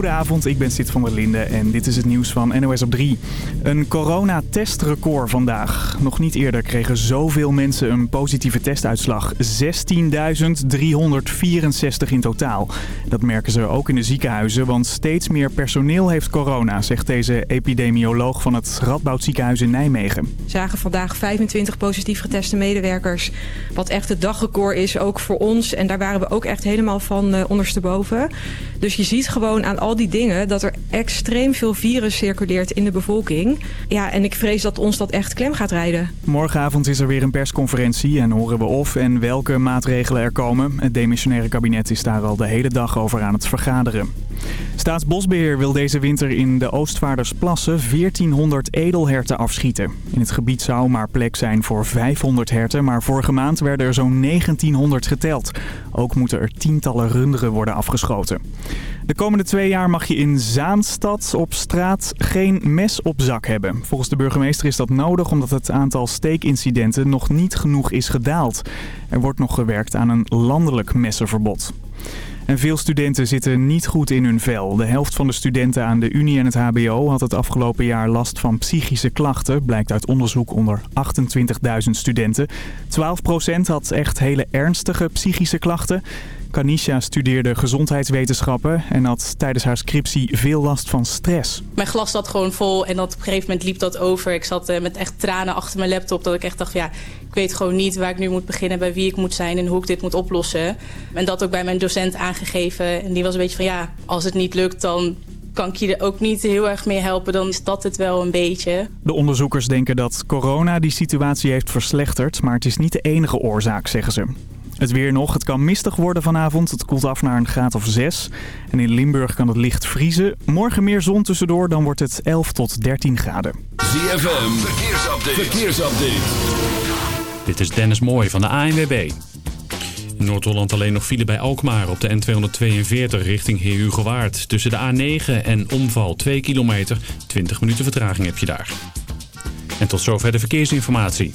Goedenavond, ik ben Sid van der Linde en dit is het nieuws van NOS op 3. Een coronatestrecord vandaag. Nog niet eerder kregen zoveel mensen een positieve testuitslag. 16.364 in totaal. Dat merken ze ook in de ziekenhuizen, want steeds meer personeel heeft corona, zegt deze epidemioloog van het Radboud ziekenhuis in Nijmegen. We zagen vandaag 25 positief geteste medewerkers, wat echt het dagrecord is ook voor ons. En daar waren we ook echt helemaal van uh, ondersteboven. Dus je ziet gewoon aan al die dingen dat er extreem veel virus circuleert in de bevolking. Ja, en ik vrees dat ons dat echt klem gaat rijden. Morgenavond is er weer een persconferentie en horen we of en welke maatregelen er komen. Het demissionaire kabinet is daar al de hele dag over aan het vergaderen. Staatsbosbeheer wil deze winter in de Oostvaardersplassen 1400 edelherten afschieten. In het gebied zou maar plek zijn voor 500 herten, maar vorige maand werden er zo'n 1900 geteld. Ook moeten er tientallen runderen worden afgeschoten. De komende twee jaar mag je in Zaanstad op straat geen mes op zak hebben. Volgens de burgemeester is dat nodig omdat het aantal steekincidenten nog niet genoeg is gedaald. Er wordt nog gewerkt aan een landelijk messenverbod. En veel studenten zitten niet goed in hun vel. De helft van de studenten aan de Unie en het hbo had het afgelopen jaar last van psychische klachten. Blijkt uit onderzoek onder 28.000 studenten. 12% had echt hele ernstige psychische klachten. Kanisha studeerde gezondheidswetenschappen en had tijdens haar scriptie veel last van stress. Mijn glas zat gewoon vol en op een gegeven moment liep dat over. Ik zat eh, met echt tranen achter mijn laptop dat ik echt dacht, ja, ik weet gewoon niet waar ik nu moet beginnen, bij wie ik moet zijn en hoe ik dit moet oplossen. En dat ook bij mijn docent aangegeven. En die was een beetje van, ja, als het niet lukt, dan kan ik je er ook niet heel erg mee helpen, dan is dat het wel een beetje. De onderzoekers denken dat corona die situatie heeft verslechterd, maar het is niet de enige oorzaak, zeggen ze. Het weer nog. Het kan mistig worden vanavond. Het koelt af naar een graad of 6. En in Limburg kan het licht vriezen. Morgen meer zon tussendoor. Dan wordt het 11 tot 13 graden. ZFM. Verkeersupdate. Verkeersupdate. Dit is Dennis Mooij van de ANWB. In Noord-Holland alleen nog file bij Alkmaar op de N242 richting Heer Tussen de A9 en omval 2 kilometer. 20 minuten vertraging heb je daar. En tot zover de verkeersinformatie.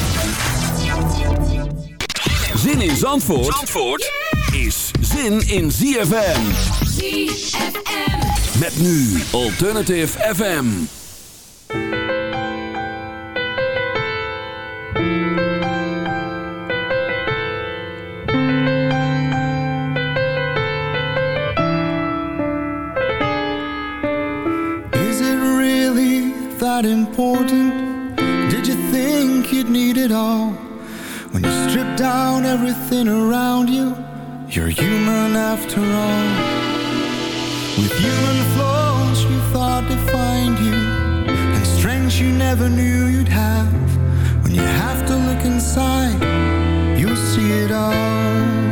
Zin in Zandvoort, Zandvoort is zin in ZFM. ZFM. Met nu Alternative FM. Is it really that important? Did you think you'd need it all? Down everything around you. You're human after all. With human flaws you thought defined you And strengths you never knew you'd have. When you have to look inside You'll see it all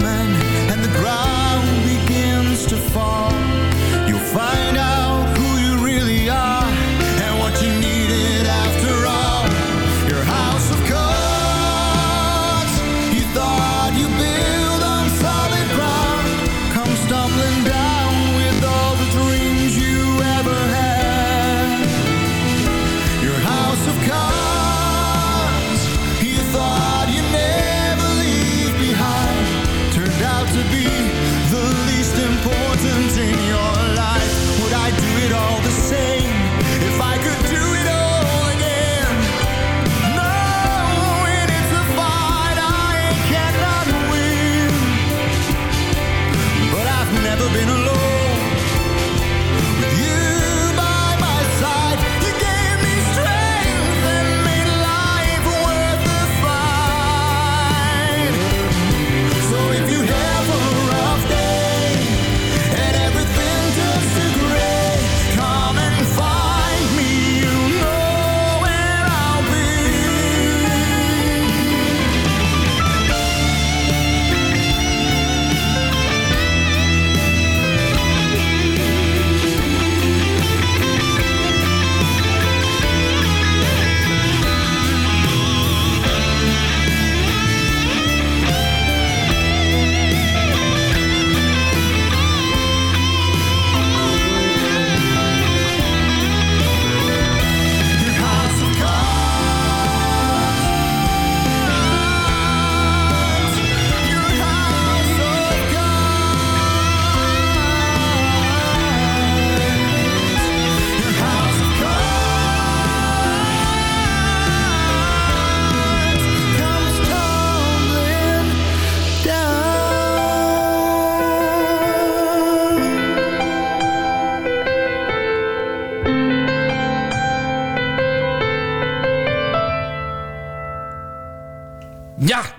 voor.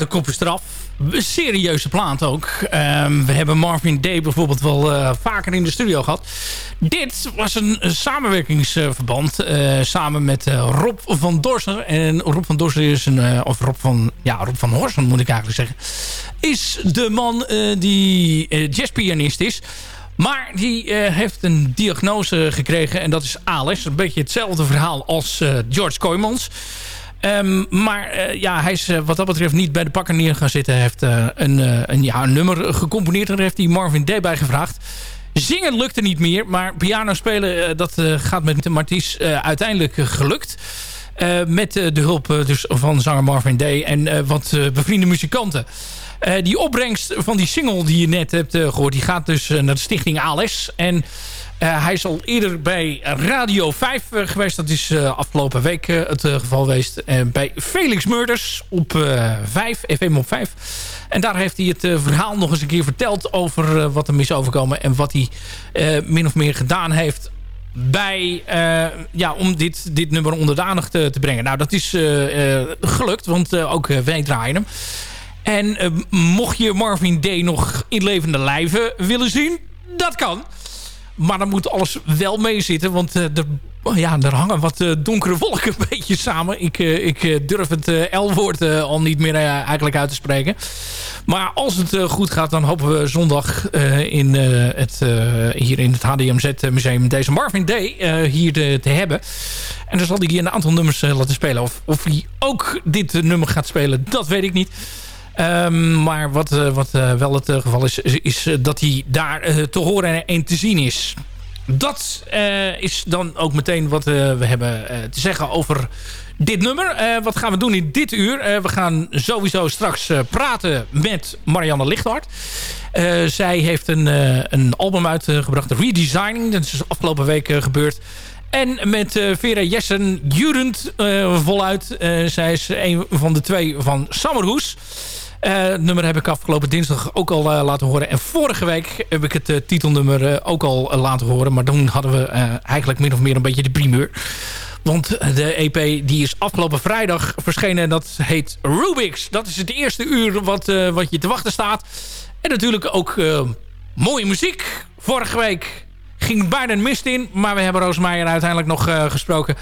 Kop is eraf. Serieuze plaat ook. Ehm, we hebben Marvin Day bijvoorbeeld wel eh, vaker in de studio gehad. Dit was een, samenwerkingsverband. eh, samen met eh, Rob van Dorsen. En Rob van Dorsen is een... of Rob van... Ja, Rob van Horsen moet ik eigenlijk zeggen. Is de man die jazzpianist is. Maar die heeft een diagnose gekregen. En dat is ALS. Een beetje hetzelfde verhaal als eh, George Kooijmans. Ehm, maar eh, ja, hij is eh, wat dat betreft niet bij de pakken neer gaan zitten. Hij heeft eh, een, een, ja, een nummer gecomponeerd. En daar heeft hij Marvin Day bij gevraagd. Zingen lukte niet meer. Maar piano spelen, dat gaat met Marties uiteindelijk gelukt. Met de hulp dus van zanger Marvin Day en wat bevriende muzikanten. Die opbrengst van die single die je net hebt eh, gehoord... die gaat dus naar de stichting ALS. En eh, hij is al eerder bij Radio 5 eh, geweest. Dat is eh, afgelopen week het geval geweest. Bij Felix Murders op eh 5, FM op 5. En daar heeft hij het verhaal nog eens een keer verteld... over wat hem is overkomen en wat hij min of meer gedaan heeft bij, ja, om dit, dit nummer onder de aandacht te, te brengen. Nou, dat is gelukt, want ook wij draaien hem. En mocht je Marvin Day nog in levende lijven willen zien, dat kan. Maar dan moet alles wel meezitten, want eh, er, ja, er hangen wat eh, donkere wolken een beetje samen. Ik, eh, ik durf het L-woord al niet meer eigenlijk uit te spreken. Maar als het goed gaat, dan hopen we zondag in, het, hier in het HDMZ Museum deze Marvin Day hier te, te hebben. En dan zal hij hier een aantal nummers laten spelen. Of, of hij ook dit nummer gaat spelen, dat weet ik niet. Ehm, maar wat, eh, wat eh, wel het eh, geval is, is, dat hij daar te horen en te zien is. Dat is dan ook meteen wat we hebben te zeggen over dit nummer. Wat gaan we doen in dit uur? We gaan sowieso straks praten met Marianne Lichthart. Zij heeft een, een album uitgebracht, Redesigning. Dat is afgelopen week gebeurd. En met Vera Jessen Jurend voluit. Zij is een van de twee van Summerhoes. Het nummer heb ik afgelopen dinsdag ook al eh, laten horen. En vorige week heb ik het eh, titelnummer ook al laten horen. Maar toen hadden we eigenlijk min of meer een beetje de primeur. Want de EP die is afgelopen vrijdag verschenen. En dat heet Rubix. Dat is het eerste uur wat, wat je te wachten staat. En natuurlijk ook mooie muziek. Vorige week ging bijna een mist in. Maar we hebben Roosmeijer uiteindelijk nog gesproken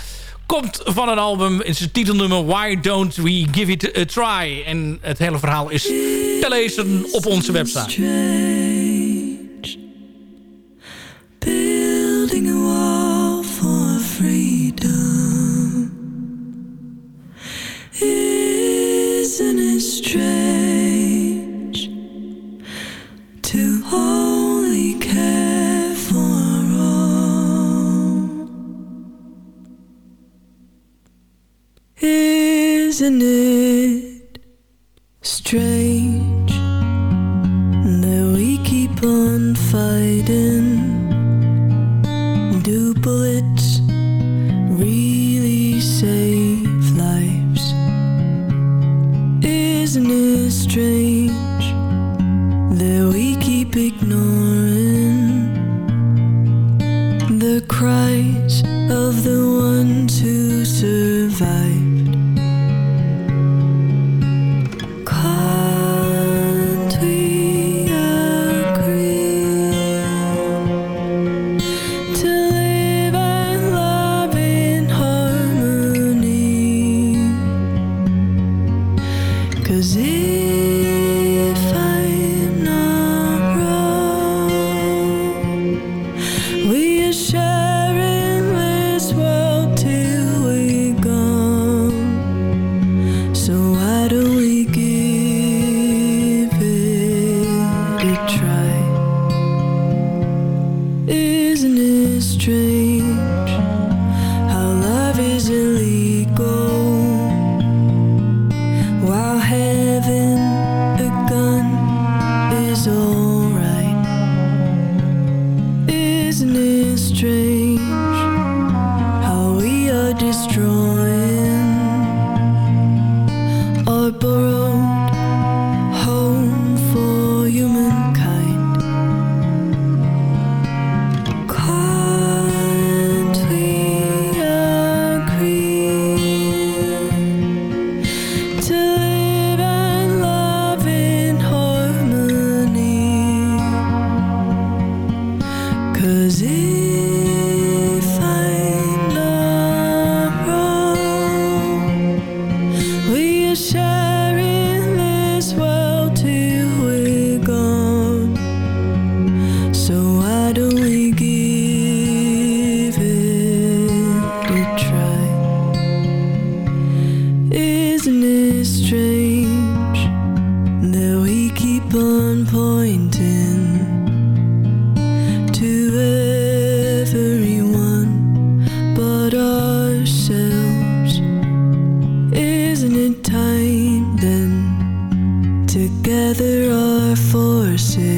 komt van een album. in zijn titelnummer Why Don't We Give It A Try. En het hele verhaal is te lezen op onze website. Building a wall for freedom Isn't it strange To hold Isn't it strange? is it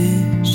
wish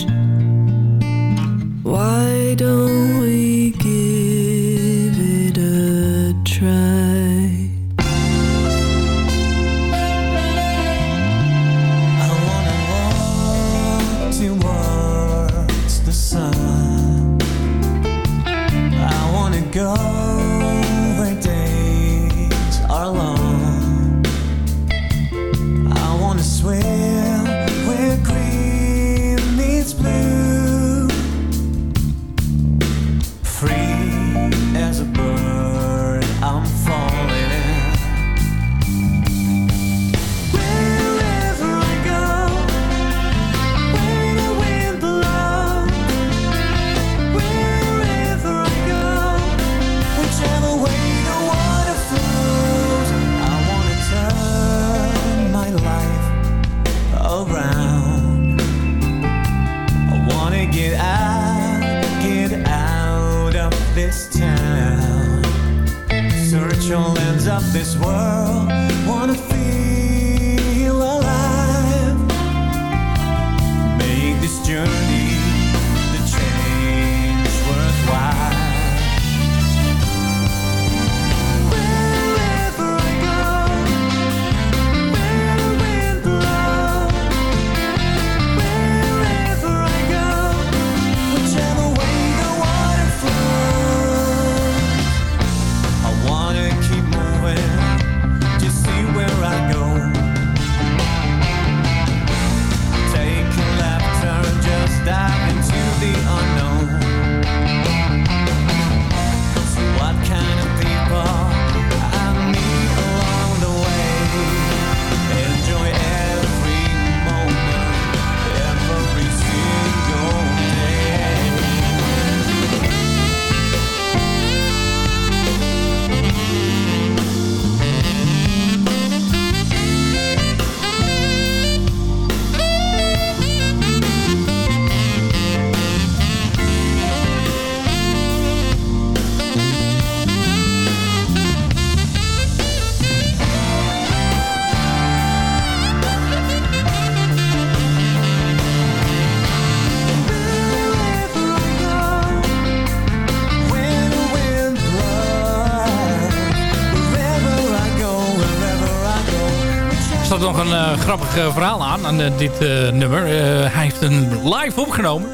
een eh, grappig eh, verhaal aan, aan eh, dit nummer. Hij heeft een live opgenomen.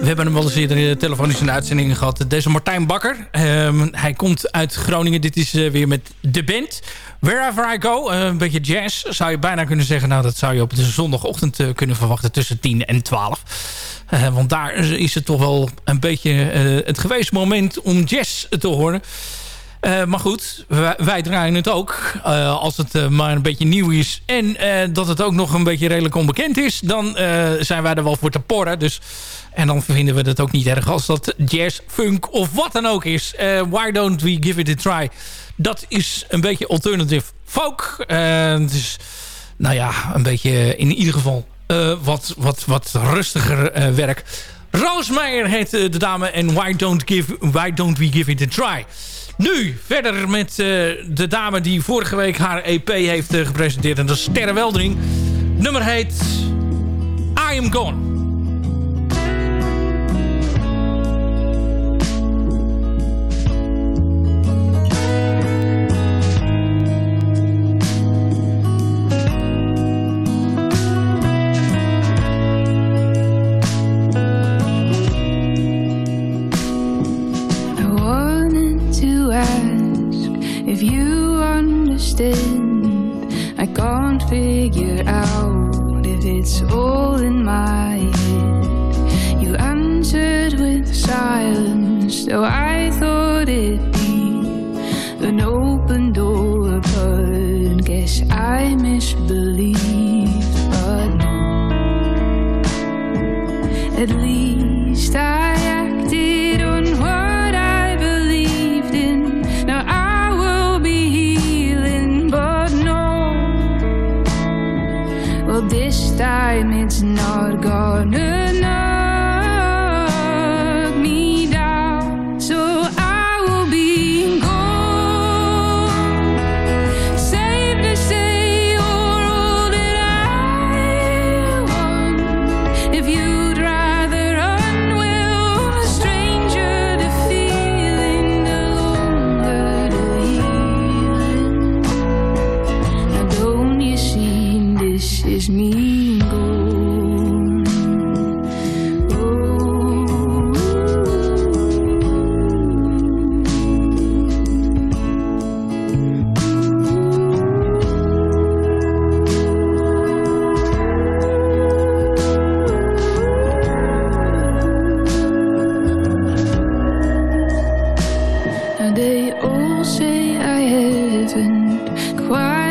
We hebben hem wel eens eerder in de uitzending gehad. Deze Martijn Bakker. Ehm, hij komt uit Groningen. Dit is weer met de band. Wherever I Go. Een beetje jazz. Zou je bijna kunnen zeggen. Nou, dat zou je op de zondagochtend kunnen verwachten. Tussen 10 en 12. Eh, want daar is het toch wel een beetje het geweest moment om jazz te horen. Eh, maar goed, wij, draaien het ook. Eh, als het eh, maar een beetje nieuw is. En dat het ook nog een beetje redelijk onbekend is. Dan zijn wij er wel voor te porren. Dus, en dan vinden we het ook niet erg als dat jazz, funk of wat dan ook is. Why don't we give it a try? Dat is een beetje alternative folk. Dus nou ja, een beetje in ieder geval wat, wat, wat rustiger werk. Roos Meijer heet de dame en why don't, give, why don't we give it a try? Nu verder met eh, de dame die vorige week haar EP heeft eh, gepresenteerd. En dat is Sterre Weldering. Nummer heet I Am Gone. happened. Quiet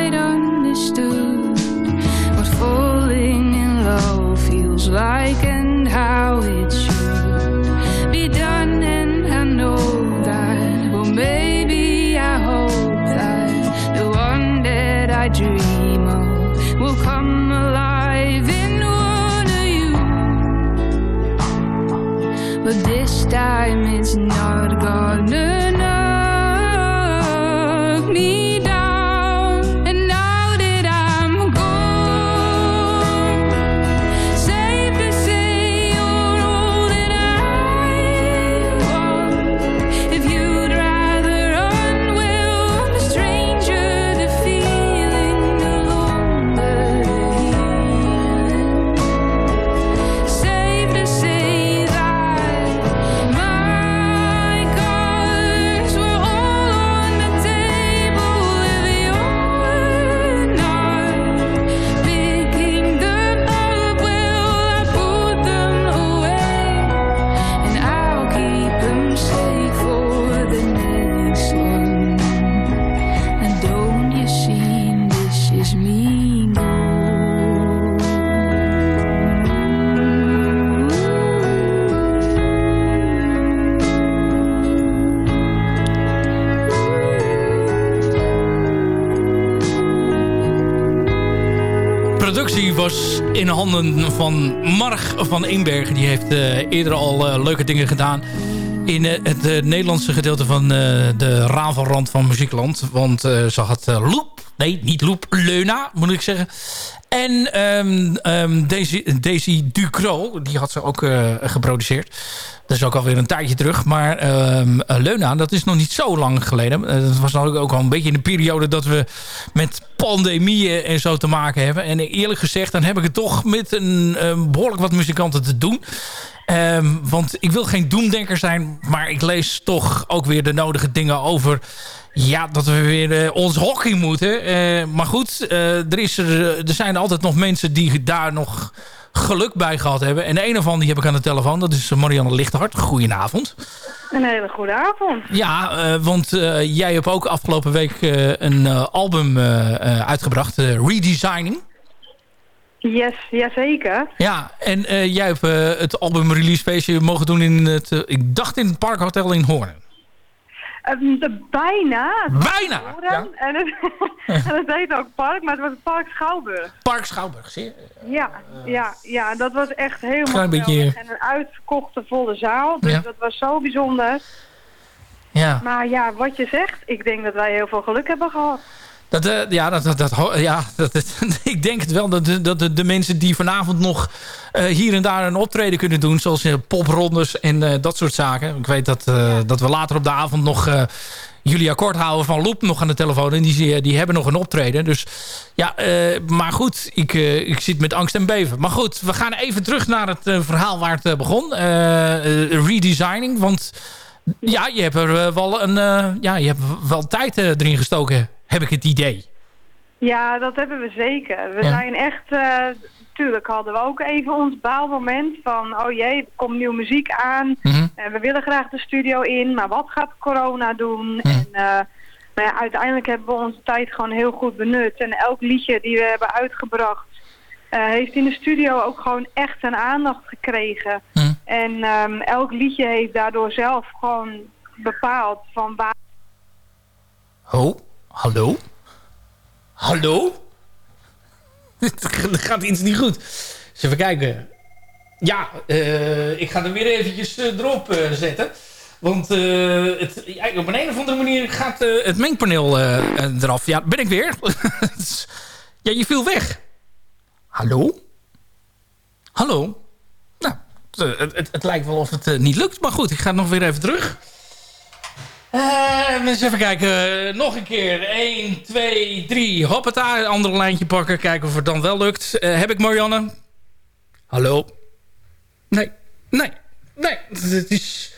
in handen van Marg van Eenbergen. Die heeft eh, eerder al eh, leuke dingen gedaan in eh, het Nederlandse gedeelte van de Ravelrand van Muziekland. Want ze had Loop Nee, niet Loep. Leuna, moet ik zeggen. En ehm, ehm, Daisy, Ducro, die had ze ook eh, geproduceerd. Dat is ook alweer een tijdje terug. Maar ehm, eh, Leuna, dat is nog niet zo lang geleden. Eh, dat was nou ook al een beetje in de periode dat we met pandemieën en zo te maken hebben. En eerlijk gezegd, dan heb ik het toch met een, behoorlijk wat muzikanten te doen. Want ik wil geen doemdenker zijn, maar ik lees toch ook weer de nodige dingen over... Ja, dat we weer eh, ons hockey moeten. Eh, maar goed, eh, er, is er, er zijn altijd nog mensen die daar nog geluk bij gehad hebben. En een van die heb ik aan de telefoon. Dat is Marianne Lichthart. Goedenavond. Een hele goede avond. Ja, want jij hebt ook afgelopen week een album uitgebracht. Redesigning. Yes, jazeker. Ja, en jij hebt het album release feestje mogen doen in het... ik dacht in het Parkhotel in Hoorn. Ehm, de, bijna. Bijna, Horen. En, het, en het heet ook Park, maar het was Park Schouwburg. Park Schouwburg, zie je? Ja, ja, ja, dat was echt helemaal Klein beetje- geweldig. En een uitverkochte volle zaal. Dus Ja. dat was zo bijzonder. Ja. Maar ja, wat je zegt, ik denk dat wij heel veel geluk hebben gehad. Dat, eh, ja, dat, dat, ja dat, ik denk het wel. Dat, de- dat de, de mensen die vanavond nog eh, hier en daar een optreden kunnen doen... zoals eh, poprondes en eh, dat soort zaken. Ik weet dat, dat we later op de avond nog... eh, Julia Korthouwer van Loep nog aan de telefoon. En die, die hebben nog een optreden. Dus ja, maar goed. Ik, ik zit met angst en beven. Maar goed, we gaan even terug naar het verhaal waar het begon. Redesigning. Want ja, je hebt er wel een... ja, je hebt wel tijd erin gestoken, heb ik het idee. Ja, dat hebben we zeker. We Ja. zijn echt... eh tuurlijk hadden we ook even ons baalmoment van... oh jee, er komt nieuwe muziek aan. Mhm. En we willen graag de studio in, maar wat gaat corona doen? En eh, maar ja, uiteindelijk hebben we onze tijd gewoon heel goed benut. En elk liedje die we hebben uitgebracht... eh, heeft in de studio ook gewoon echt een aandacht gekregen. En ehm, elk liedje heeft daardoor zelf gewoon bepaald van waar... Oh, hallo? Hallo? er gaat iets niet goed. Even kijken. Ja, eh, ik ga er weer eventjes eh, erop eh, zetten. Want het, op een, een of andere manier gaat het mengpaneel eraf. Ja, ben ik weer. ja, je viel weg. Hallo? Hallo? Nou, het, het, het- lijkt wel of het niet lukt. Maar goed, ik ga nog weer even terug. Eh, eens even kijken. Nog een keer. 1, 2, 3. Hoppata. Een ander lijntje pakken. Kijken of het dan wel lukt. Eh, heb ik Marianne? Hallo? Nee. Nee. Nee. Het is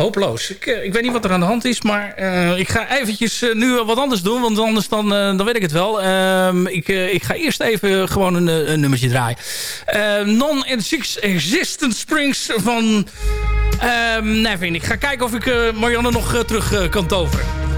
hopeloos. Ik, eh, ik weet niet wat er aan de hand is. Maar eh, ik ga eventjes eh, nu wat anders doen. Want anders dan, dan weet ik het wel. Ehm, ik, ik ga eerst even gewoon een, een nummertje draaien. Eh, Non-Existent Springs van... Ehm Nevin, ik ga kijken of ik Marianne nog terug kan toveren.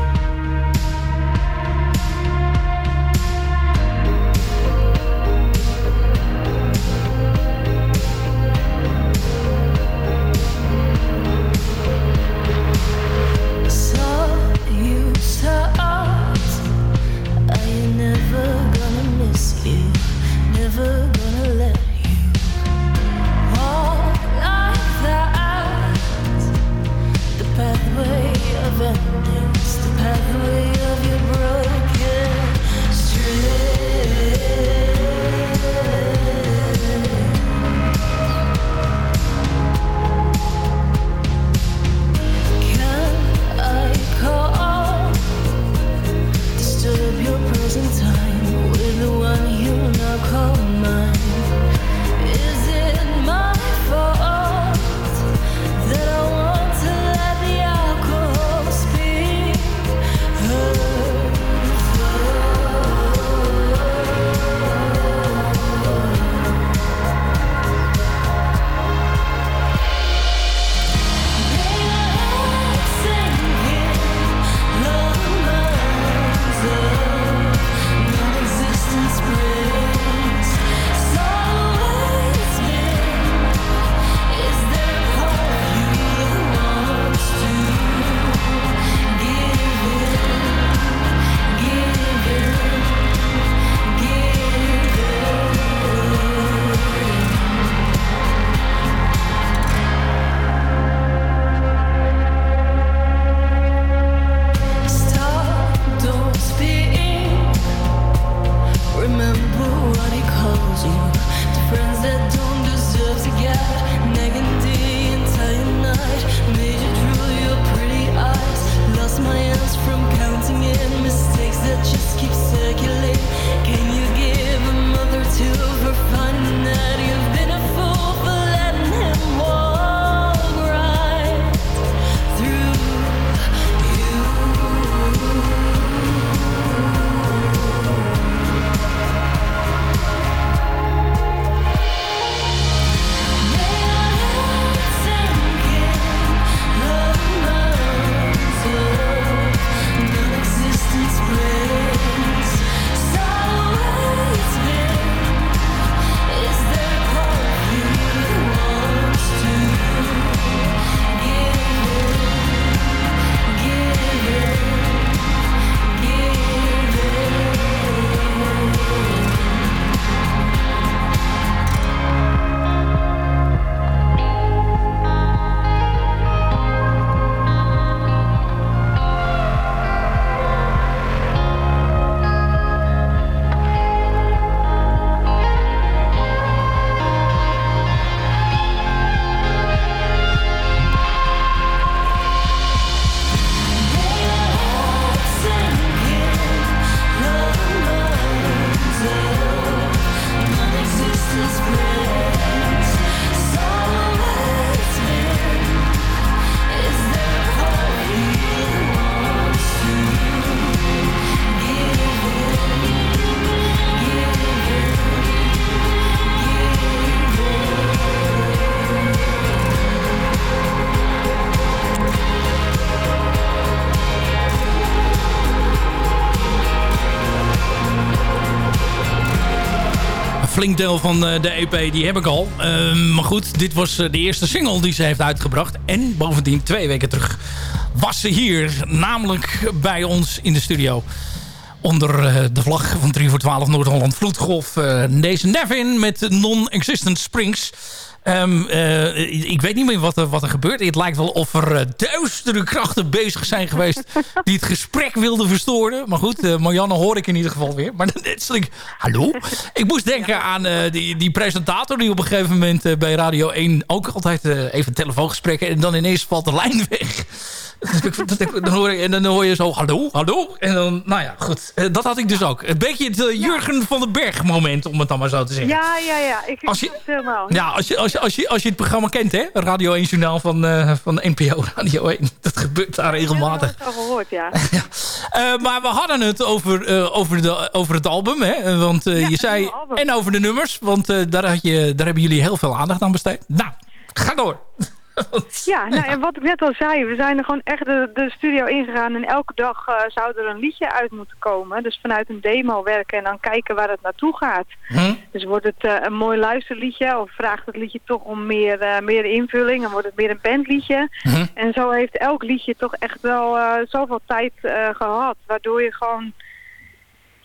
Deel van eh, de EP die heb ik al. Ehm, maar goed, dit was eh, de eerste single die ze heeft uitgebracht. En bovendien twee weken terug was ze hier. Namelijk bij ons in de studio. Onder eh, de vlag van 3 voor 12 Noord-Holland Vloedgolf. deze Nevin met Non-Existent Springs. Ehm, eh, ik weet niet meer wat er, wat er gebeurt. Het lijkt wel of er eh, duistere krachten bezig zijn geweest... die het gesprek wilden verstoren. Maar goed, eh, Marianne hoor ik in ieder geval weer. Maar is ik, hallo? Ik moest denken aan die, die presentator... die op een gegeven moment bij Radio 1 ook altijd even telefoongesprekken... en dan ineens valt de lijn weg. Ik- dan hoor je, en dan hoor je zo, hallo, hallo. En dan, nou ja, goed. Eh, Dat had ik dus ook. Een beetje het eh, Jurgen van den Berg moment, om het dan maar zo te zeggen. Ja, ja, ja. Ik Als je- het helemaal. Ja, als je, als, je, als, je, als je het programma kent, hè? Radio 1 Journaal van, eh, van NPO Radio 1. Dat gebeurt daar regelmatig. al gehoord, ja. Maar we hadden het over, over, de, over het album, hè? Want je zei... En over de nummers, want daar, had je, daar hebben jullie heel veel aandacht aan besteed. Nou, ga door. Ja, nou, en wat ik net al zei, we zijn er gewoon echt de, de studio ingegaan en elke dag eh, zou er een liedje uit moeten komen. Dus vanuit een demo werken en dan kijken waar het naartoe gaat. Dus wordt het eh, een mooi luisterliedje of vraagt het liedje toch om meer, eh, meer invulling en wordt het meer een bandliedje. En zo heeft elk liedje toch echt wel zoveel tijd eh, gehad, waardoor je gewoon...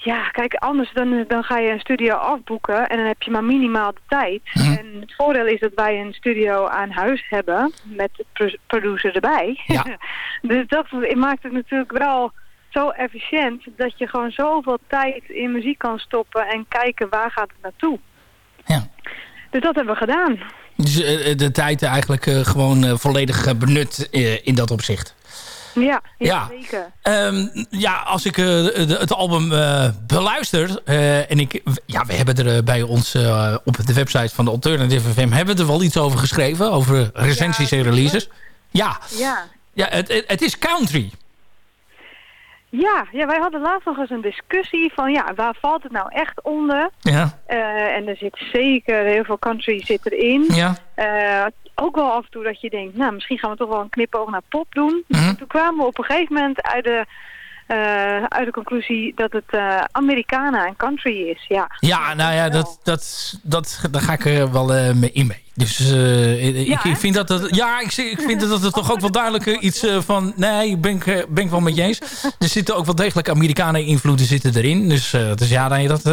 Ja, kijk, anders dan, dan ga je een studio afboeken en dan heb je maar minimaal de tijd. En het voordeel is dat wij een studio aan huis hebben met de pro- producer erbij. Ja. dus dat maakt het natuurlijk wel zo efficiënt dat je gewoon zoveel tijd in muziek kan stoppen en kijken waar gaat het naartoe. Ja. Dus dat hebben we gedaan. Dus eh, de tijd eigenlijk eh, gewoon eh, volledig eh, benut eh, in dat opzicht. Ja, ja, zeker. Ehm, ja, als ik eh, de- het album eh, beluister... eh, en ik, ja, we hebben er bij ons op de website van de Alternative FM... hebben we er wel iets over geschreven, over recensies en releases. Ja, Ja. ja het, het, is country. Ja, ja, wij hadden laatst nog eens een discussie van ja, waar valt het nou echt onder? Ja, en er zit zeker heel veel country zit erin. ja. Eh, ook wel af en toe dat je denkt, nou misschien gaan we toch wel een knipoog naar pop doen. Mhm. Toen kwamen we op een gegeven moment uit de, eh, uit de conclusie dat het eh Americana en country is. Ja, Ja, nou ja, dat, dat, dat, daar ga ik er wel eh, mee in mee. Dus eh, ik, Ja, ik vind dat het, ja, ik, ik vind dat het toch ook wel duidelijk eh, iets eh, van, nee, ben ik, ben ik wel met je eens. Er zitten ook wel degelijk Amerikanen invloeden zitten erin. Dus, dus ja, nee, dat,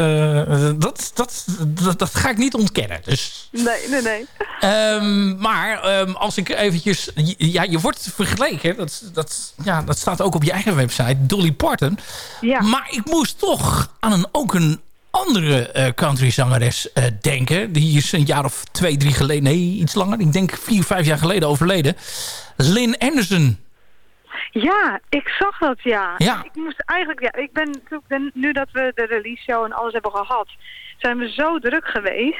dat, dat, dat, dat ga ik niet ontkennen. Dus, nee, nee, nee. Ehm, maar ehm, als ik eventjes... Ja, je wordt vergeleken. Dat, dat, ja, dat staat ook op je eigen website. Dolly Parton. Ja. Maar ik moest toch aan een, ook een andere eh countryzangeres eh, denken. Die is een jaar of twee, drie geleden... Nee, iets langer. Ik denk vier, vijf jaar geleden overleden. Lynn Anderson. Ja, ik zag dat, ja. Ja. Ik moest eigenlijk, ja, ik ben nu dat we de release show en alles hebben gehad, zijn we zo druk geweest.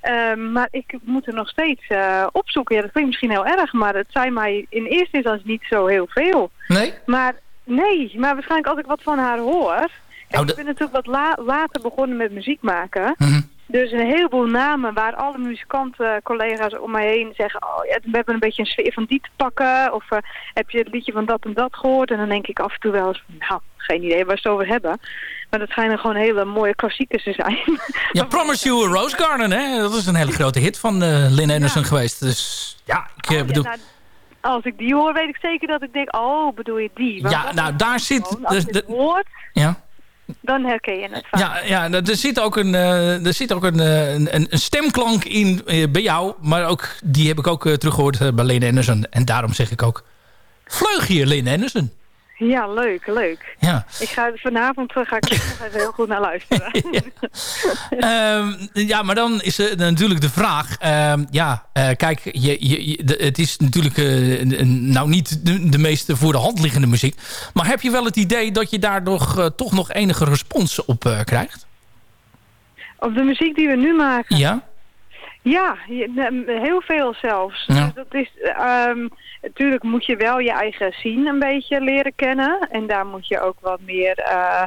Ehm, maar ik moet er nog steeds eh, opzoeken. Ja, dat klinkt misschien heel erg, maar het zijn mij in eerste instantie niet zo heel veel. Nee? Maar nee, maar waarschijnlijk als ik wat van haar hoor. Oh, Ik ben natuurlijk wat la- later begonnen met muziek maken. Mhm. Dus een heleboel namen waar alle muzikanten, collega's om mij heen zeggen... oh ja, we hebben een beetje een sfeer van die te pakken. Of eh, heb je het liedje van dat en dat gehoord? En dan denk ik af en toe wel eens, nou, geen idee waar ze het over hebben. Maar dat schijnen gewoon hele mooie klassiekers te zijn. Ja, Promise You a Rose Garden, hè? Dat is een hele grote hit van eh Lynn Anderson geweest. Dus ja, ik eh, bedoel... Ja, nou, als ik die hoor, weet ik zeker dat ik denk, oh, bedoel je die? Want Ja, nou, daar zit... gewoon, Als dus je het hoort, ja. Dan herken je het vaak. Ja, ja, er zit ook een, eh, er zit ook een, eh, een, een stemklank in eh, bij jou. Maar ook, die heb ik ook eh, teruggehoord eh, bij Lynn Anderson. En daarom zeg ik ook... Vleugje, Lynn Anderson. Ja, leuk, leuk. Ja. Ik ga vanavond ga ik er nog even heel goed naar luisteren. Ehm, ja, maar dan is er natuurlijk de vraag. ehm, ja, eh, kijk, je, je, de- het is natuurlijk eh, nou niet de, de meest voor de hand liggende muziek. Maar heb je wel het idee dat je daar nog, eh, toch nog enige respons op krijgt? Op de muziek die we nu maken. Ja? Ja, heel veel zelfs. Ja. Dus dat is, ehm, natuurlijk moet je wel je eigen scene een beetje leren kennen. En daar moet je ook wat meer eh,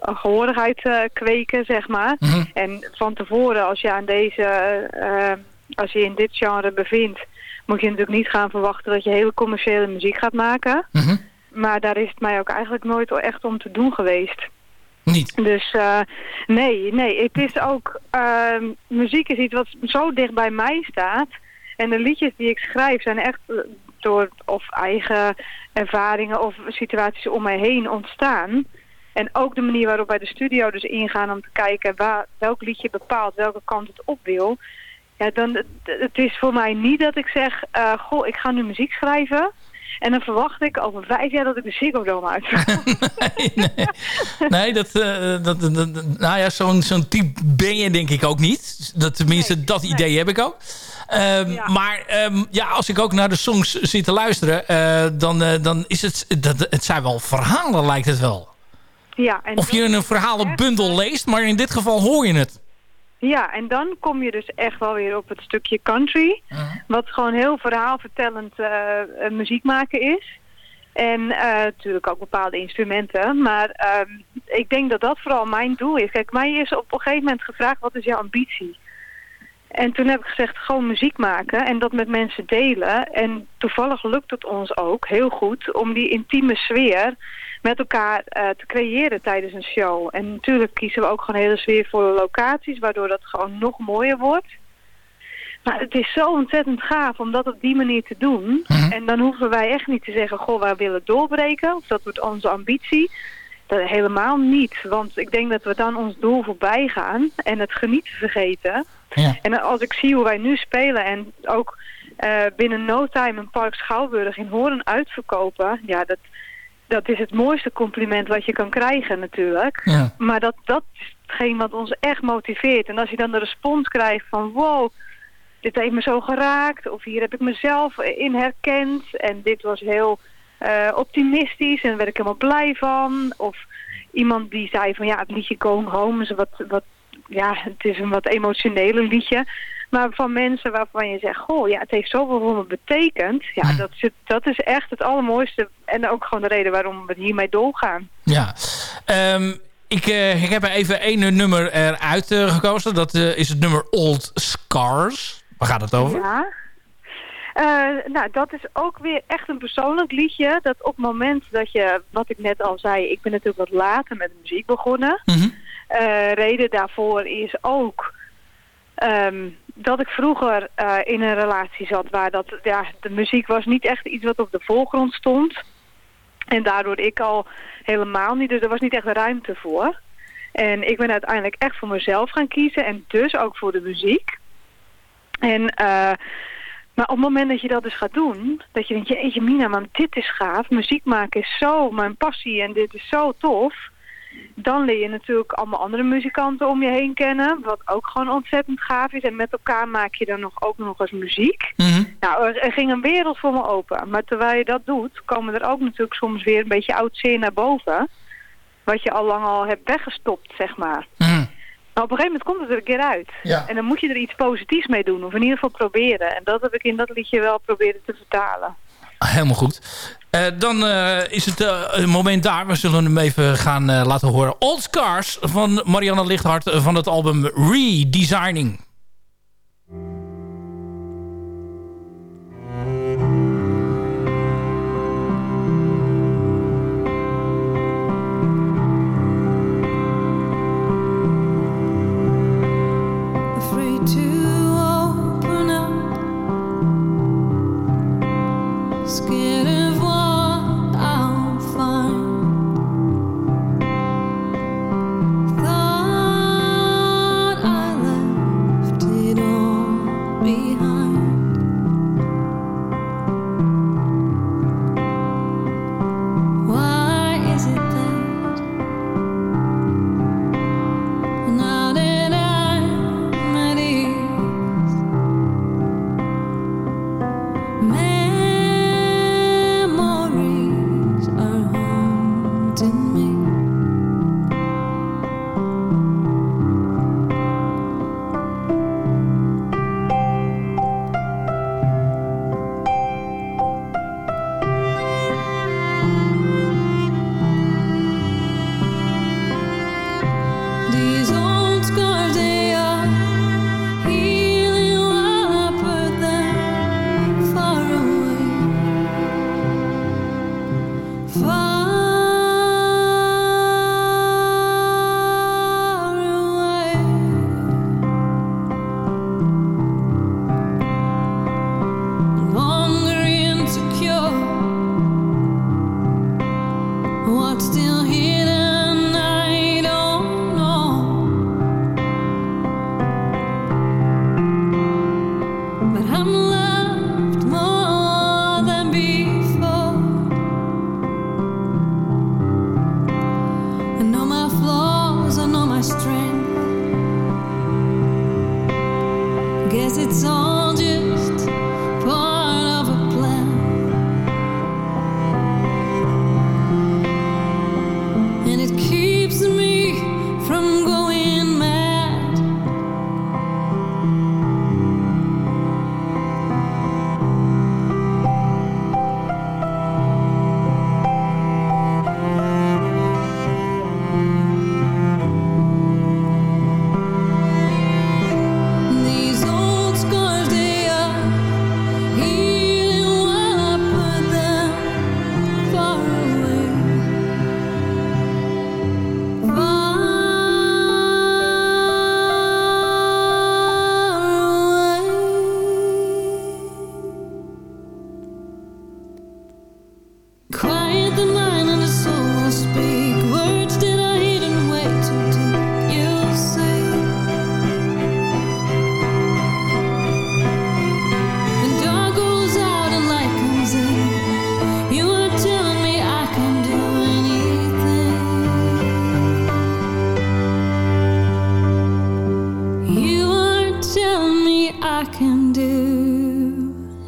gehoorigheid eh, kweken, zeg maar. Mhm. En van tevoren, als je aan deze, als je in dit genre bevindt, moet je natuurlijk niet gaan verwachten dat je hele commerciële muziek gaat maken. Mhm. Maar daar is het mij ook eigenlijk nooit echt om te doen geweest. Niet? Dus eh, nee, nee, het is ook, ehm, muziek is iets wat zo dicht bij mij staat. En de liedjes die ik schrijf zijn echt eh, door of eigen ervaringen of situaties om mij heen ontstaan. En ook de manier waarop wij de studio dus ingaan om te kijken waar, welk liedje bepaalt welke kant het op wil. Ja, dan, het, het is voor mij niet dat ik zeg, eh, goh, ik ga nu muziek schrijven. En dan verwacht ik over vijf jaar dat ik de Ziggo Dome uit. Nee, dat, eh, dat, dat- dat- nou ja, zo'n zo'n type ben je denk ik ook niet. Dat, tenminste, dat idee heb ik ook. Ehm, Maar ehm, ja, als ik ook naar de songs zit te luisteren, eh, dan, eh, dan is het, dat, het zijn wel verhalen lijkt het wel. Ja, en Of je een verhalenbundel leest, maar in dit geval hoor je het. Ja, en dan kom je dus echt wel weer op het stukje country. Wat gewoon heel verhaalvertellend eh, eh, muziek maken is. En eh, natuurlijk ook bepaalde instrumenten. Maar ehm, ik denk dat dat vooral mijn doel is. Kijk, mij is op een gegeven moment gevraagd, wat is jouw ambitie? En toen heb ik gezegd, gewoon muziek maken en dat met mensen delen. En toevallig lukt het ons ook heel goed om die intieme sfeer met elkaar eh, te creëren tijdens een show. En natuurlijk kiezen we ook gewoon hele sfeervolle locaties, waardoor dat gewoon nog mooier wordt. Maar het is zo ontzettend gaaf om dat op die manier te doen. En dan hoeven wij echt niet te zeggen, goh, wij willen doorbreken. Of dat wordt onze ambitie. Dat helemaal niet. Want ik denk dat we dan ons doel voorbij gaan en het genieten vergeten. En als ik zie hoe wij nu spelen en ook eh, binnen no time een Park Schouwburg in Hoorn uitverkopen. Ja, dat, dat is het mooiste compliment wat je kan krijgen natuurlijk. Ja. Maar dat, dat is hetgeen wat ons echt motiveert. En als je dan de respons krijgt van wow, dit heeft me zo geraakt. Of hier heb ik mezelf in herkend. En dit was heel eh, optimistisch en daar werd ik helemaal blij van. Of iemand die zei van ja, het liedje Going Home is wat, wat ja, het is een wat emotionele liedje. Maar van mensen waarvan je zegt, goh, ja, het heeft zoveel voor me betekend. Ja, dat, is, dat is echt het allermooiste. En ook gewoon de reden waarom we hiermee doorgaan. Ja. Ehm, ik, eh, ik heb even één nummer eruit eh, gekozen. Dat eh, is het nummer Old Scars. Waar gaat het over? Ja. Nou, dat is ook weer echt een persoonlijk liedje. Dat op het moment dat je, wat ik net al zei, ik ben natuurlijk wat later met muziek begonnen. Eh, reden daarvoor is ook ehm, dat ik vroeger eh, in een relatie zat waar dat, ja, de muziek was niet echt iets wat op de voorgrond stond. En daardoor ik al helemaal niet, dus er was niet echt ruimte voor. En ik ben uiteindelijk echt voor mezelf gaan kiezen en dus ook voor de muziek. En, eh, maar op het moment dat je dat dus gaat doen, dat je denkt, jeetje Mina, maar dit is gaaf. Muziek maken is zo mijn passie en dit is zo tof. Dan leer je natuurlijk allemaal andere muzikanten om je heen kennen. Wat ook gewoon ontzettend gaaf is. En met elkaar maak je dan nog, ook nog eens muziek. Nou, er, er ging een wereld voor me open. Maar terwijl je dat doet, komen er ook natuurlijk soms weer een beetje oud zeer naar boven. Wat je al lang al hebt weggestopt, zeg maar. Maar op een gegeven moment komt het er een keer uit. Ja. En dan moet je er iets positiefs mee doen. Of in ieder geval proberen. En dat heb ik in dat liedje wel proberen te vertalen. Helemaal goed. Eh, dan eh, is het eh, moment daar. We zullen hem even gaan laten horen. Old Scars van Marianne Lichthart van het album Redesigning.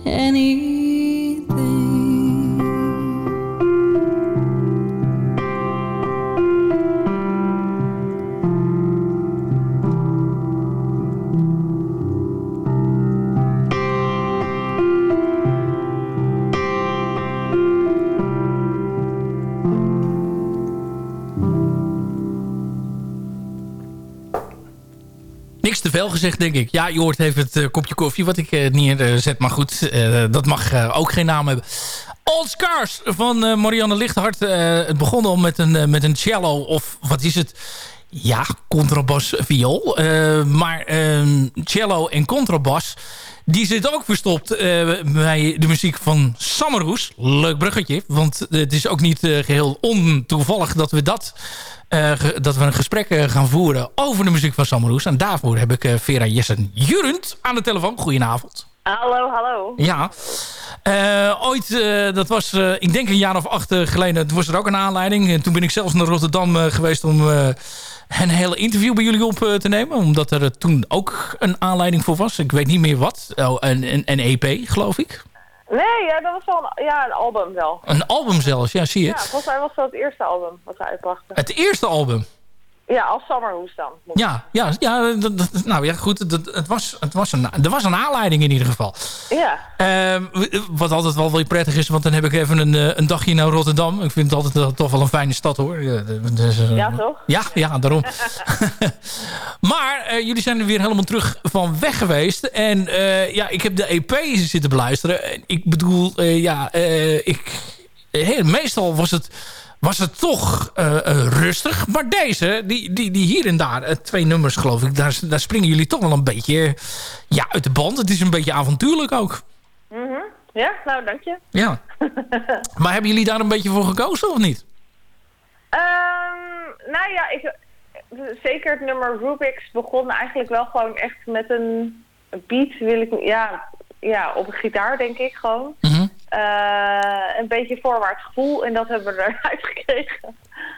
any gezegd, denk ik. Ja, hoort even het eh, kopje koffie wat ik uh, neerzet. Maar goed, eh, dat mag eh, ook geen naam hebben. Old Scars van eh, Marianne Lichthart. Eh, het begon al met een, eh, met een cello of wat is het? Ja, contrabas, viool. Eh, maar ehm, cello en contrabas... Die zit ook verstopt eh, bij de muziek van Summerhoes. Leuk bruggetje, want het is ook niet eh, geheel ontoevallig dat we dat... eh, dat we een gesprek eh, gaan voeren over de muziek van Summerhoes. En daarvoor heb ik eh, Vera Jessen-Jurend aan de telefoon. Goedenavond. Hallo, hallo. Ja. Ooit, dat was ik denk een jaar of acht geleden, toen was er ook een aanleiding. En toen ben ik zelfs naar Rotterdam geweest om een hele interview bij jullie op te nemen. Omdat er toen ook een aanleiding voor was. Ik weet niet meer wat. Oh, een, een, een EP, geloof ik. Nee, ja, dat was wel een, ja, een album wel. Een album zelfs, ja, zie je. Ja, volgens mij was dat het eerste album wat ze uitbrachten. Het eerste album. Ja, als Summerhoes dan. Ja, ja, ja dat, dat- nou ja, goed. Dat, het was, het was een, er was een aanleiding in ieder geval. Ja. Ehm, wat altijd wel weer prettig is, want dan heb ik even een, eh, een dagje naar Rotterdam. Ik vind het altijd toch wel een fijne stad hoor. Ja, dus, eh, Ja, toch? Ja, ja daarom. maar eh, jullie zijn er weer helemaal terug van weg geweest. En ja, ik heb de EP zitten beluisteren. En Ik bedoel, ja, ik, eh, meestal was het, was het toch eh, eh, rustig. Maar deze, die, die, die hier en daar, eh, twee nummers geloof ik, daar, daar springen jullie toch wel een beetje ja, uit de band. Het is een beetje avontuurlijk ook. Mhm. Ja, nou, dank je. Ja. Maar hebben jullie daar een beetje voor gekozen of niet? Ehm, nou ja, ik, zeker het nummer Rubik's begon eigenlijk wel gewoon echt met een beat, wil ik, ja, ja op een gitaar denk ik gewoon. Eh, een beetje voorwaarts gevoel en dat hebben we eruit gekregen.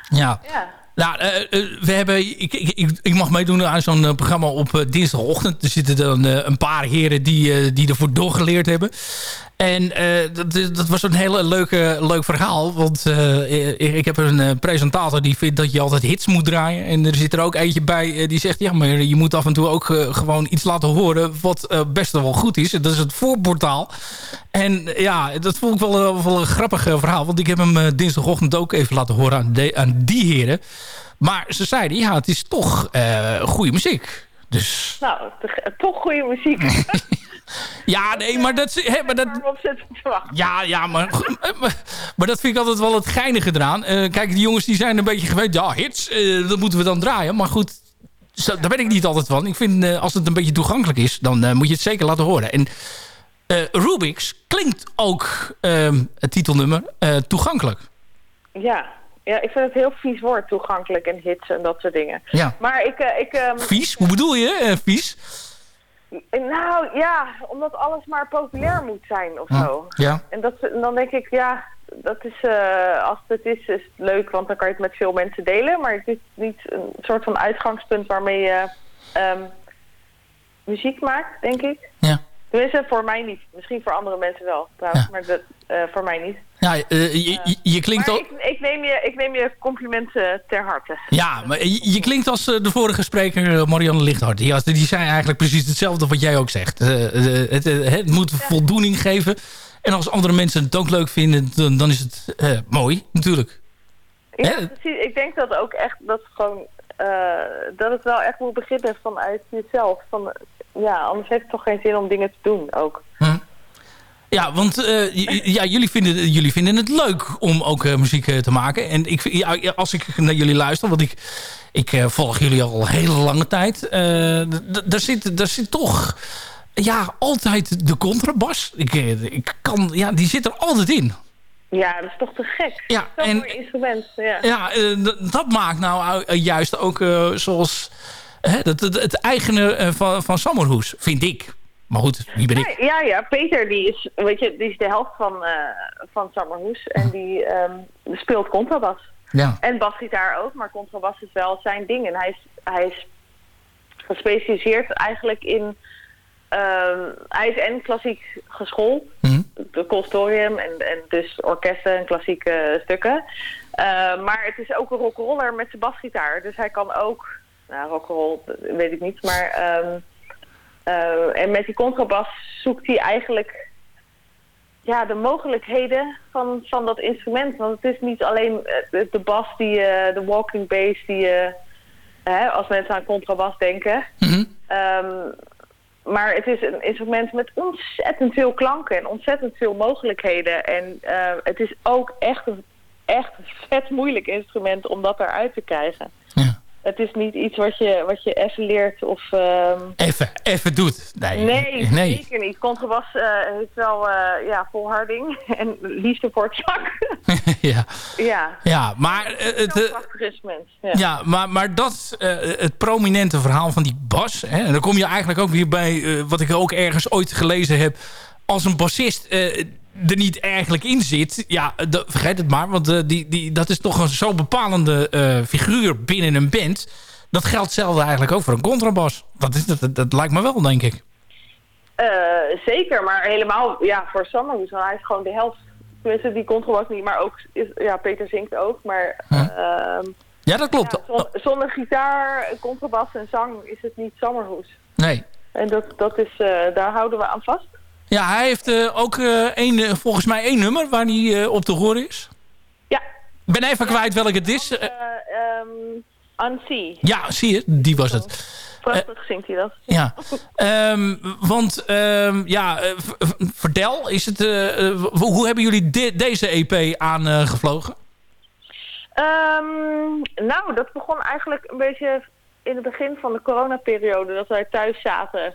Ja. Ja. Nou, eh, eh, we hebben, ik, ik, ik, mag meedoen aan zo'n eh, programma op eh, dinsdagochtend. Er zitten dan eh, een paar heren die, eh, die ervoor doorgeleerd hebben. En eh, dat, dat was een hele leuke, leuk verhaal. Want eh, ik, heb een eh, presentator die vindt dat je altijd hits moet draaien. En er zit er ook eentje bij die zegt... ja, maar je moet af en toe ook gewoon iets laten horen... wat best wel goed is. Dat is het voorportaal. En ja, dat vond ik wel, wel een grappig verhaal. Want ik heb hem dinsdagochtend ook even laten horen aan, de- aan die heren. Maar ze zeiden, ja, het is toch goede muziek. Dus Nou, toch goede muziek. ja, nee, maar dat... Hè, maar dat ja, ja, maar, maar, dat vind ik altijd wel het geinige gedaan. Eh, kijk, die jongens die zijn een beetje gewend. Ja, hits, eh, dat moeten we dan draaien. Maar goed, zo, daar ben ik niet altijd van. Ik vind, eh, als het een beetje toegankelijk is, dan moet je het zeker laten horen. En Rubik's klinkt ook, het titelnummer, toegankelijk. Ja. Ja, ik vind het heel vies woord, toegankelijk en hits en dat soort dingen. Ja. Maar ik... eh, ik ehm, Vies? Hoe bedoel je, eh, vies? Nou ja, omdat alles maar populair moet zijn of zo. Ja. En dat, dan denk ik, ja, dat is, eh, als het is, is het leuk, want dan kan je het met veel mensen delen. Maar het is niet een soort van uitgangspunt waarmee je ehm, muziek maakt, denk ik. Ja. Tenminste, voor mij niet. Misschien voor andere mensen wel, trouwens, maar dat, eh, voor mij niet. Ja, eh, je, je, je klinkt ook... ik, ik, neem je, ik neem je complimenten ter harte. Ja, maar je, je klinkt als eh, de vorige spreker, eh, Marianne Lichthart. Die, had- die zei eigenlijk precies hetzelfde wat jij ook zegt. Eh, eh, het, eh, het moet voldoening geven. En als andere mensen het ook leuk vinden, dan, dan is het eh, mooi, natuurlijk. Ja, Hè? precies. Ik denk dat ook echt dat gewoon eh, dat het wel echt moet beginnen vanuit jezelf. Van, ja, anders heeft het toch geen zin om dingen te doen ook. Ja, want eh, ja, jullie, vinden, jullie vinden het leuk om ook eh, muziek eh, te maken. En ik, ja, als ik naar jullie luister, want ik, ik volg jullie al een hele lange tijd. daar, zit, daar zit toch ja, altijd de contrabas. Ik, ik kan, ja, die zit er altijd in. Ja, dat is toch te gek. Ja, Zo'n instrument. Ja. Ja, dat maakt nou juist ook zoals hè, het, eigene eh, van, van Summerhoes, vind ik. Maar goed, wie ben ik? Ja, ja, Peter die is, weet je, die is de helft van, eh van Summerhoes. En die ehm, speelt contrabas. Ja. En basgitaar ook, maar contrabas is wel zijn ding. En hij is, hij is gespecialiseerd eigenlijk in... ehm, hij is en klassiek geschoold, de consortium en, en dus orkesten en klassieke stukken. Eh, maar het is ook een rock'n'roller met zijn basgitaar. Dus hij kan ook, nou rock'n'roll weet ik niet, maar... ehm, eh, en met die contrabas zoekt hij eigenlijk ja, de mogelijkheden van, van dat instrument. Want het is niet alleen eh, de, bas, die, eh, de walking bass, die hè, als mensen aan contrabas denken. Ehm, maar het is een instrument met ontzettend veel klanken en ontzettend veel mogelijkheden. En het is ook echt een, echt een vet moeilijk instrument om dat eruit te krijgen. Het is niet iets wat je, wat je even leert of... ehm, Even, even doet. Nee, Nee, nee. zeker niet. Contrabas eh heeft wel eh, ja, volharding en liefde voor het vak. ja. ja, ja, maar eh, het. Ja. Ja, maar, maar dat, eh, het prominente verhaal van die bas... Hè, en dan kom je eigenlijk ook weer bij wat ik ook ergens ooit gelezen heb... als een bassist er niet eigenlijk in zit... ja, de- vergeet het maar, want eh, die, die, dat is toch een zo bepalende eh, figuur binnen een band... dat geldt hetzelfde eigenlijk ook voor een contrabas. Dat, is, dat, dat lijkt me wel, denk ik. Eh, zeker, maar helemaal ja, voor Summerhoes, want hij is gewoon de helft. Tenminste, die contrabas niet, maar ook, is, ja, Peter zingt ook, maar ehm, Ja, dat klopt. ja, zonder gitaar, contrabas en zang is het niet Summerhoes. Nee. En dat, dat is, daar houden we aan vast. Ja, hij heeft eh, ook eh, één, eh, volgens mij één nummer waar hij eh, op te horen is. Ja. Ik ben even kwijt welk het is. Eh, Eh Unsee. ja, zie je, die was het. Prachtig zingt hij dat. Ja, Ehm, want ehm, ja, eh, vertel, is het, eh, eh, hoe hebben jullie de- deze EP aangevlogen? Nou, dat begon eigenlijk een beetje in het begin van de coronaperiode. Dat wij thuis zaten, eh,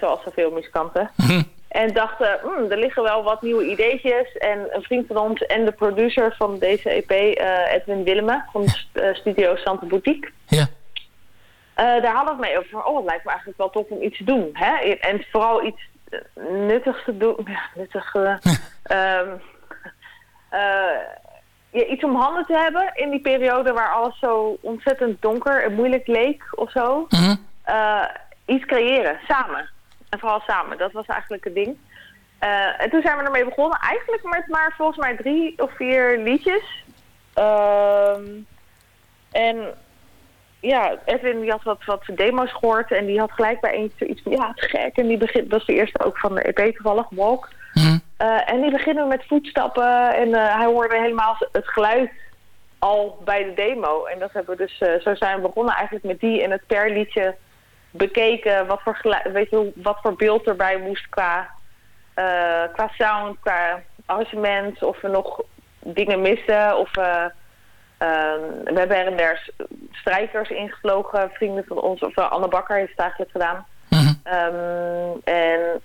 zoals zoveel muzikanten. En dachten, "Hmm, er liggen wel wat nieuwe ideetjes. En een vriend van ons en de producer van deze EP, eh, Edwin Willemme, van st- eh, studio Sante Boutique. Ja. Eh, daar hadden we mee over. Oh, het lijkt me eigenlijk wel tof om iets te doen. Hè? En vooral iets eh, nuttigs te doen. Ja, nuttig. eh, ehm, eh, ja, iets om handen te hebben in die periode waar alles zo ontzettend donker en moeilijk leek of zo. Eh, iets creëren, samen. En vooral samen, dat was eigenlijk het ding. Eh, en toen zijn we ermee begonnen, eigenlijk met maar volgens mij drie of vier liedjes. Ehm, en ja, Edwin die had wat, wat demo's gehoord en die had gelijk bij eentje zoiets van, ja, het is gek. En die begint, dat is de eerste ook van de EP toevallig, Walk. Eh, en die beginnen met voetstappen en eh, hij hoorde helemaal het geluid al bij de demo. En dat hebben we dus, zo zijn we begonnen eigenlijk met die en het per liedje bekeken wat voor, weet je, wat voor beeld erbij moest qua, eh, qua sound, qua arrangement, of we nog dingen missen. Of, eh, ehm, we hebben er en der s- strijkers ingevlogen, vrienden van ons, of eh, Anne Bakker heeft het eigenlijk gedaan. Ehm, en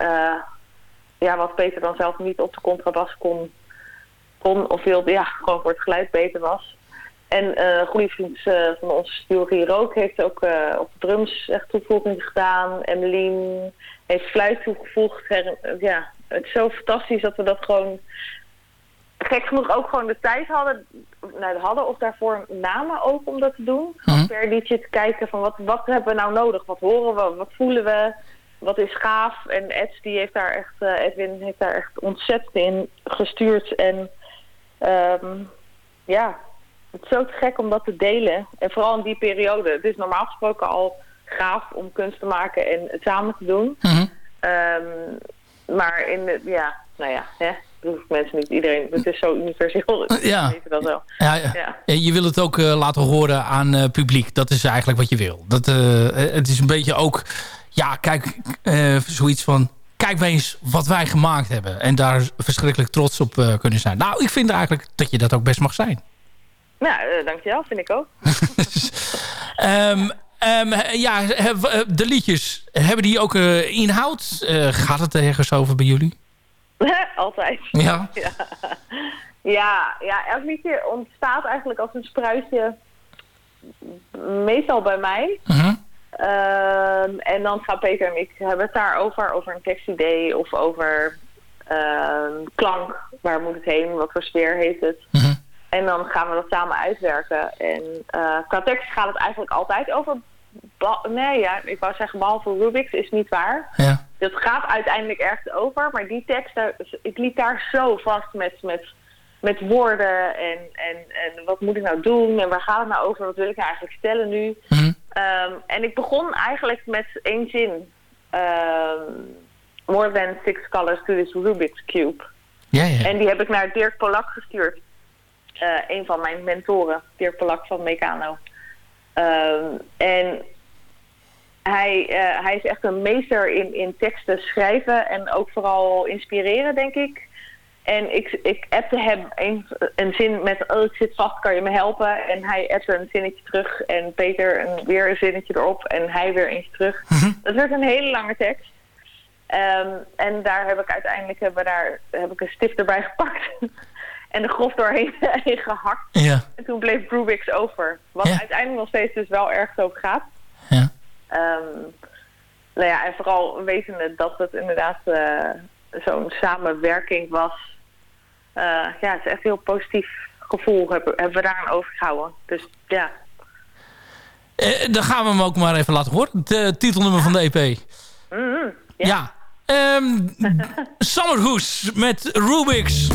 ja, wat Peter dan zelf niet op de contrabas kon, kon of wilde, ja, gewoon voor het geluid beter was. En eh, een goede vriend eh, van ons, Jurie Rook, heeft ook eh, op drums echt toevoegingen gedaan. Emmeline heeft fluit toegevoegd. Ja, het is zo fantastisch dat we dat gewoon gek genoeg ook gewoon de tijd hadden, nou, hadden of daarvoor namen ook om dat te doen. Gewoon Per liedje te kijken van wat, wat hebben we nou nodig? Wat horen we? Wat voelen we? Wat is gaaf? En Ed die heeft daar echt, Edwin heeft daar echt ontzettend in gestuurd. En ehm, ja, het is zo te gek om dat te delen. En vooral in die periode. Het is normaal gesproken al gaaf om kunst te maken en het samen te doen. Ehm, maar in de, ja, nou ja, hè, dat mensen niet. Iedereen, het is zo universeel. Ja. Weet je dat wel. Ja, ja. Ja. Je wil het ook eh, laten horen aan eh, publiek. Dat is eigenlijk wat je wil. Dat, eh, het is een beetje ook... Ja, kijk, zoiets van... Kijk eens wat wij gemaakt hebben. En daar verschrikkelijk trots op kunnen zijn. Nou, ik vind eigenlijk dat je dat ook best mag zijn. Nou, eh, dankjewel, vind ik ook. Ehm, ehm, ja, eh, de liedjes, hebben die ook eh, inhoud? Gaat het ergens over bij jullie? Altijd. Ja. ja. Ja, ja, elk liedje ontstaat eigenlijk als een spruitje. Meestal bij mij. Ehm, en dan gaan Peter en ik hebben het daarover, over een tekstidee of over klank. Waar moet het heen? Wat voor sfeer heeft het? En dan gaan we dat samen uitwerken. En eh, qua tekst gaat het eigenlijk altijd over... Nee, ja, ik wou zeggen behalve Rubik's is niet waar. Ja. Dat gaat uiteindelijk ergens over. Maar die tekst, ik liep daar zo vast met, met, met woorden. En, en, en wat moet ik nou doen? En waar gaat het nou over? Wat wil ik nou eigenlijk stellen nu? Ehm, en ik begon eigenlijk met één zin. Ehm, more than six colors to this Rubik's Cube. Ja, ja. En die heb ik naar Dirk Polak gestuurd. Eh, een van mijn mentoren, Dirk Polak van Meccano. Ehm, en hij, eh, hij is echt een meester in, in teksten schrijven en ook vooral inspireren, denk ik. En ik, ik appte hem een, een zin met, oh ik zit vast, kan je me helpen? En hij appte een zinnetje terug en Peter een, weer een zinnetje erop en hij weer eentje terug. Dat werd een hele lange tekst. Ehm, en daar heb ik uiteindelijk hebben daar, heb ik een stift erbij gepakt en de grof doorheen heen gehakt. Ja. En toen bleef Rubik's over. Wat Ja. uiteindelijk nog steeds dus wel ergens over gaat. Ja. Ehm, nou ja, en vooral wetende dat het inderdaad eh, zo'n samenwerking was. Eh, ja, het is echt een heel positief gevoel hebben, hebben we daaraan overgehouden. Dus ja. Eh, dan gaan we hem ook maar even laten horen. Het eh, titelnummer van de EP. Mhm, ja. Ehm Summerhoes met Rubik's.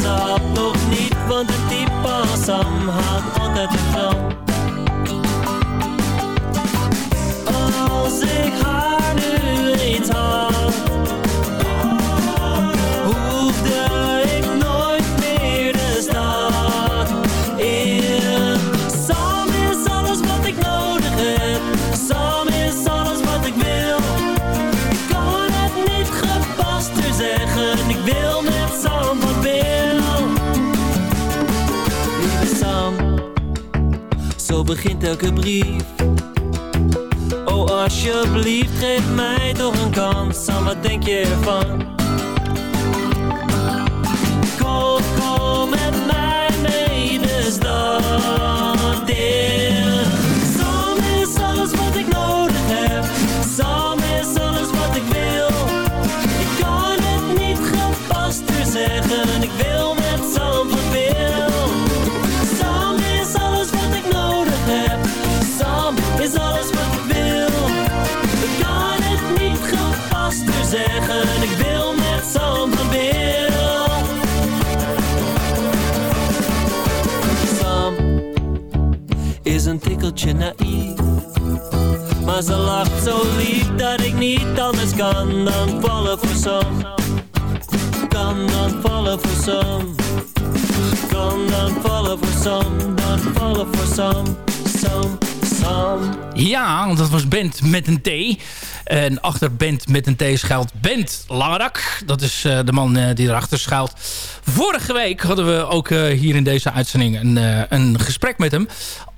Ze had nog niet, want type als Sam begint elke brief. Oh, alsjeblieft, geef mij toch een kans. Sam, wat denk je ervan? Zo lief dat ik niet anders kan dan vallen voor Sam. Kan dan vallen voor Sam. Kan dan vallen voor Sam. Dan vallen voor. Sam, Sam. Ja, dat was Bent met een T. En achter Bent met een T schuilt Bent Langerak. Dat is eh, de man eh, die erachter schuilt. Vorige week hadden we ook eh, hier in deze uitzending een, eh, een gesprek met hem.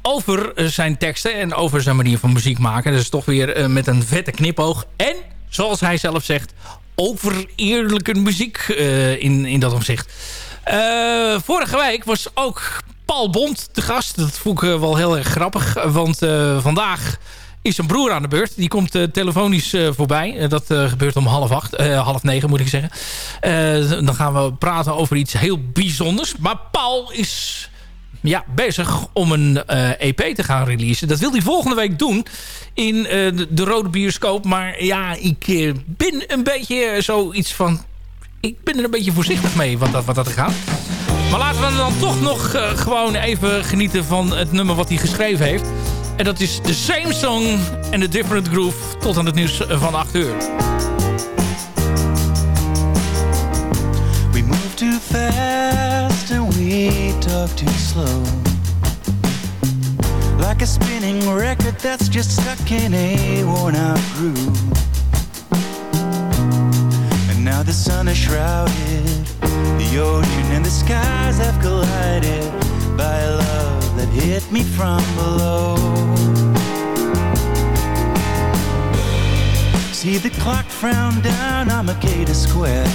Over eh, zijn teksten en over zijn manier van muziek maken. Dus toch weer met een vette knipoog. En, zoals hij zelf zegt, over eerlijke muziek in, in dat opzicht. Vorige week was ook Paul Bond de gast. Dat vond ik wel heel erg grappig. Want vandaag is zijn broer aan de beurt. Die komt eh, telefonisch eh, voorbij. Eh, dat gebeurt om half acht. half negen moet ik zeggen. Dan gaan we praten over iets heel bijzonders. Maar Paul is ja, bezig om een EP te gaan releasen. Dat wil hij volgende week doen in de, de Rode Bioscoop. Maar ja, ik ben een beetje zoiets van... Ik ben er een beetje voorzichtig mee wat dat, wat dat gaat. Maar laten we dan toch nog gewoon even genieten van het nummer wat hij geschreven heeft. En dat is The Same Song and a Different Groove. Tot aan het nieuws van 8 uur. We move too fast and we talk too slow. Like a spinning record that's just stuck in a worn out groove. And now the sun is shrouded, the ocean and the skies have collided by love that hit me from below. See the clock frown down on Makeda Square.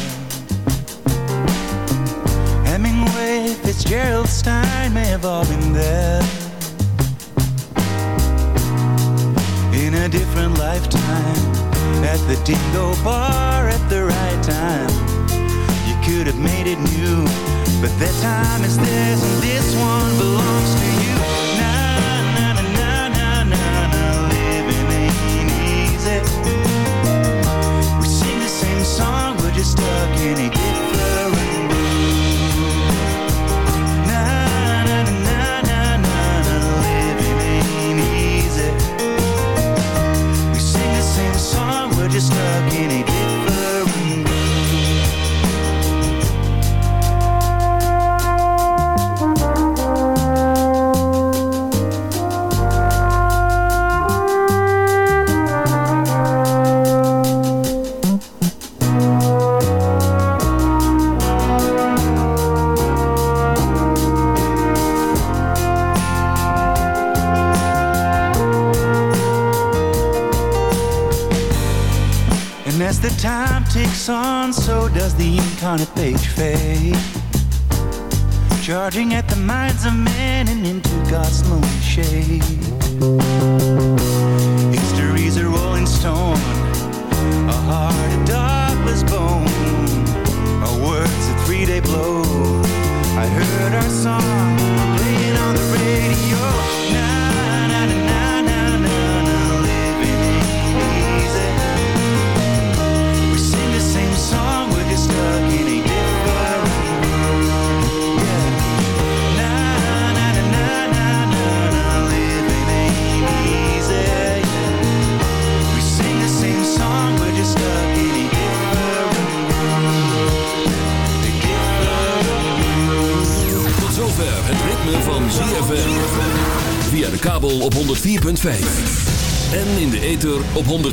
Hemingway, Fitzgerald, Stein may have all been there. In a different lifetime, at the Dingo Bar at the right time. You could have made it new, but that time is theirs and this one belongs to you.